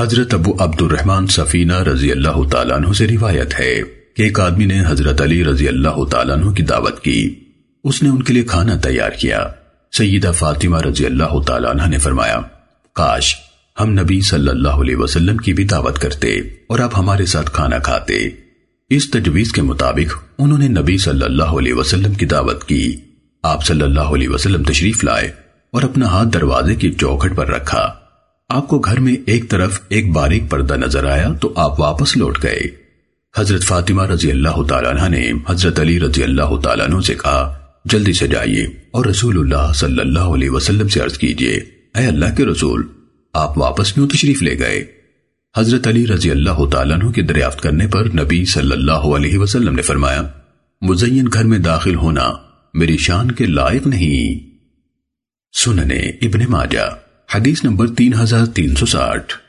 حضرت ابو عبد الرحمن سفینہ رضی اللہ تعالیٰ عنہ سے روایت ہے کہ ایک آدمی نے حضرت علی رضی اللہ تعالیٰ عنہ کی دعوت کی۔ اس نے ان کے لیے کھانا تیار کیا۔ سیدہ فاطمہ رضی اللہ تعالیٰ عنہ نے فرمایا، کاش ہم نبی صلی اللہ علیہ وسلم کی بھی دعوت کرتے اور آپ ہمارے ساتھ کھانا کھاتے۔ اس تجویز کے مطابق انہوں نے نبی صلی اللہ علیہ وسلم کی دعوت کی۔ آپ صلی اللہ علیہ وسلم تشریف لائے اور اپنا ہاتھ دروازے کی چوکھٹ پر رکھا۔ تشریف لائے اور اپنا ہاتھ دروازے کی چوکھٹ پر رکھا آپ کو گھر میں ایک طرف ایک باریک پردہ نظر آیا تو آپ واپس لوٹ گئے۔ حضرت فاطمہ رضی اللہ تعالیٰ عنہ نے حضرت علی رضی اللہ تعالیٰ عنہ سے کہا، جلدی سے جائیے اور رسول اللہ صلی اللہ علیہ وسلم سے عرض کیجیے اے اللہ کے رسول، آپ واپس کیوں تشریف لے گئے؟ حضرت علی رضی اللہ تعالیٰ عنہ کی دریافت کرنے پر نبی صلی اللہ علیہ وسلم نے فرمایا مزین گھر میں